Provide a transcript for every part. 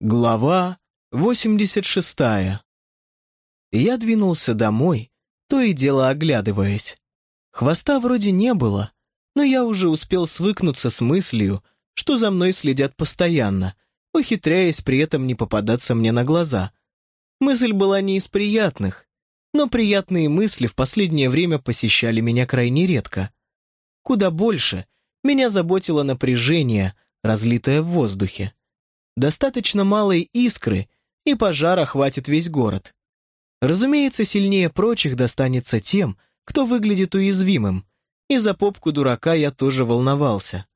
Глава 86 Я двинулся домой, то и дело оглядываясь. Хвоста вроде не было, но я уже успел свыкнуться с мыслью, что за мной следят постоянно, ухитряясь при этом не попадаться мне на глаза. Мысль была не из приятных, но приятные мысли в последнее время посещали меня крайне редко. Куда больше меня заботило напряжение, разлитое в воздухе. Достаточно малой искры, и пожар охватит весь город. Разумеется, сильнее прочих достанется тем, кто выглядит уязвимым, и за попку дурака я тоже волновался.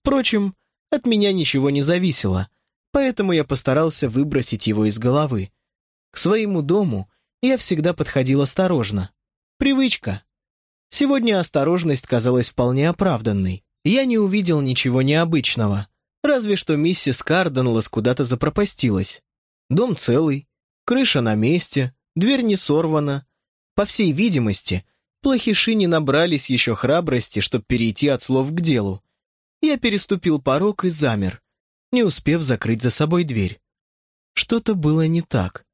Впрочем, от меня ничего не зависело, поэтому я постарался выбросить его из головы. К своему дому я всегда подходил осторожно. Привычка. Сегодня осторожность казалась вполне оправданной. Я не увидел ничего необычного. Разве что миссис Карденлас куда-то запропастилась. Дом целый, крыша на месте, дверь не сорвана. По всей видимости, плохиши не набрались еще храбрости, чтобы перейти от слов к делу. Я переступил порог и замер, не успев закрыть за собой дверь. Что-то было не так.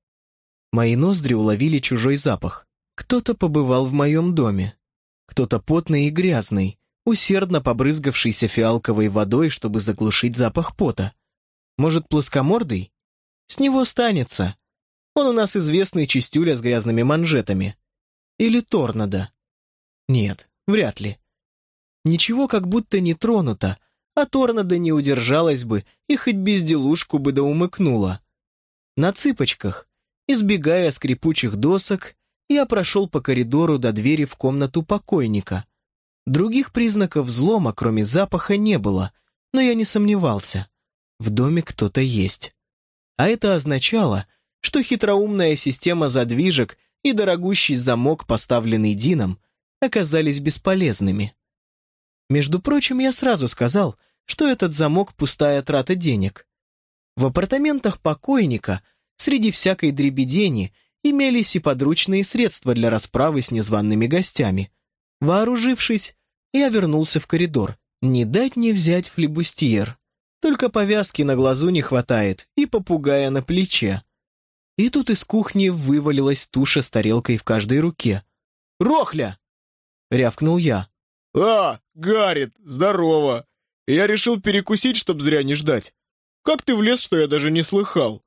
Мои ноздри уловили чужой запах. Кто-то побывал в моем доме. Кто-то потный и грязный, усердно побрызгавшийся фиалковой водой, чтобы заглушить запах пота. Может, плоскомордый? С него станется. Он у нас известный чистюля с грязными манжетами. Или торнадо? Нет, вряд ли. Ничего как будто не тронуто, а торнадо не удержалась бы и хоть безделушку бы да умыкнула. На цыпочках, избегая скрипучих досок, я прошел по коридору до двери в комнату покойника — Других признаков взлома, кроме запаха, не было, но я не сомневался. В доме кто-то есть. А это означало, что хитроумная система задвижек и дорогущий замок, поставленный Дином, оказались бесполезными. Между прочим, я сразу сказал, что этот замок — пустая трата денег. В апартаментах покойника среди всякой дребедени имелись и подручные средства для расправы с незваными гостями — Вооружившись, я вернулся в коридор. Не дать не взять флебустьер. Только повязки на глазу не хватает и попугая на плече. И тут из кухни вывалилась туша с тарелкой в каждой руке. «Рохля!» — рявкнул я. «А, Гаррит, здорово! Я решил перекусить, чтоб зря не ждать. Как ты влез, что я даже не слыхал?»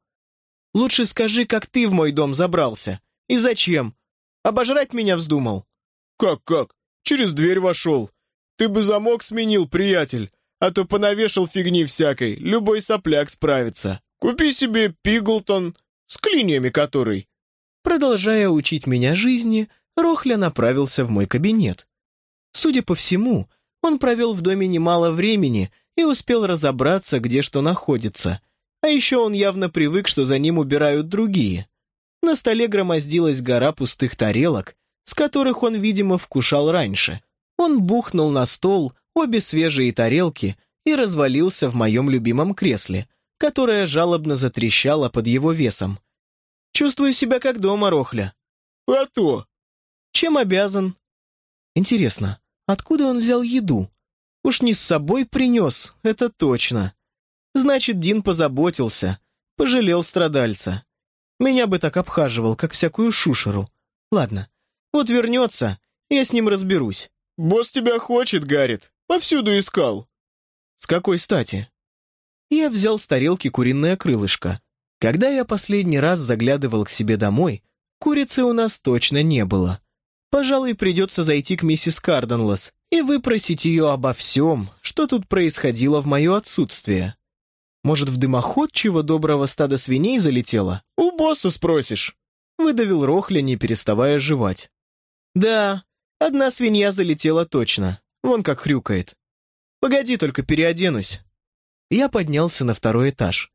«Лучше скажи, как ты в мой дом забрался. И зачем? Обожрать меня вздумал?» «Как-как? Через дверь вошел. Ты бы замок сменил, приятель, а то понавешал фигни всякой, любой сопляк справится. Купи себе Пиглтон, с клиньями который». Продолжая учить меня жизни, Рохля направился в мой кабинет. Судя по всему, он провел в доме немало времени и успел разобраться, где что находится. А еще он явно привык, что за ним убирают другие. На столе громоздилась гора пустых тарелок, с которых он, видимо, вкушал раньше. Он бухнул на стол обе свежие тарелки и развалился в моем любимом кресле, которое жалобно затрещало под его весом. «Чувствую себя как дома, Рохля». «А то!» «Чем обязан?» «Интересно, откуда он взял еду? Уж не с собой принес, это точно. Значит, Дин позаботился, пожалел страдальца. Меня бы так обхаживал, как всякую шушеру. Ладно, вот вернется, я с ним разберусь». «Босс тебя хочет, Гаррит. Повсюду искал». «С какой стати?» Я взял с тарелки куриное крылышко. Когда я последний раз заглядывал к себе домой, курицы у нас точно не было. Пожалуй, придется зайти к миссис Карденлас и выпросить ее обо всем, что тут происходило в мое отсутствие. Может, в дымоход чего доброго стада свиней залетело? «У босса спросишь», — выдавил Рохля, не переставая жевать. «Да, одна свинья залетела точно. Вон как хрюкает. Погоди, только переоденусь». Я поднялся на второй этаж.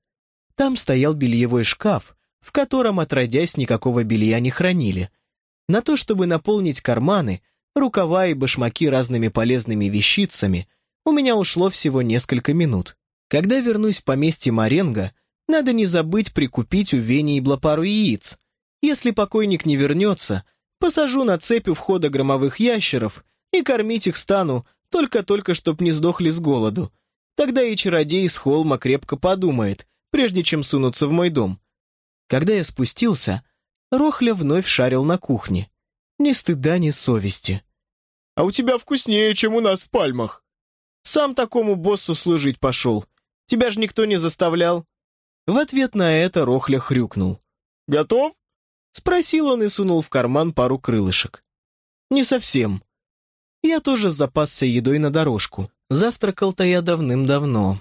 Там стоял бельевой шкаф, в котором, отродясь, никакого белья не хранили. На то, чтобы наполнить карманы, рукава и башмаки разными полезными вещицами, у меня ушло всего несколько минут. Когда вернусь в поместье Маренго, надо не забыть прикупить у Вени и Блапару яиц. Если покойник не вернется, Посажу на цепь у входа громовых ящеров и кормить их стану, только-только, чтоб не сдохли с голоду. Тогда и чародей с холма крепко подумает, прежде чем сунуться в мой дом. Когда я спустился, Рохля вновь шарил на кухне. Ни стыда, ни совести. «А у тебя вкуснее, чем у нас в пальмах!» «Сам такому боссу служить пошел. Тебя же никто не заставлял». В ответ на это Рохля хрюкнул. «Готов?» Спросил он и сунул в карман пару крылышек. «Не совсем. Я тоже запасся едой на дорожку. Завтракал-то я давным-давно.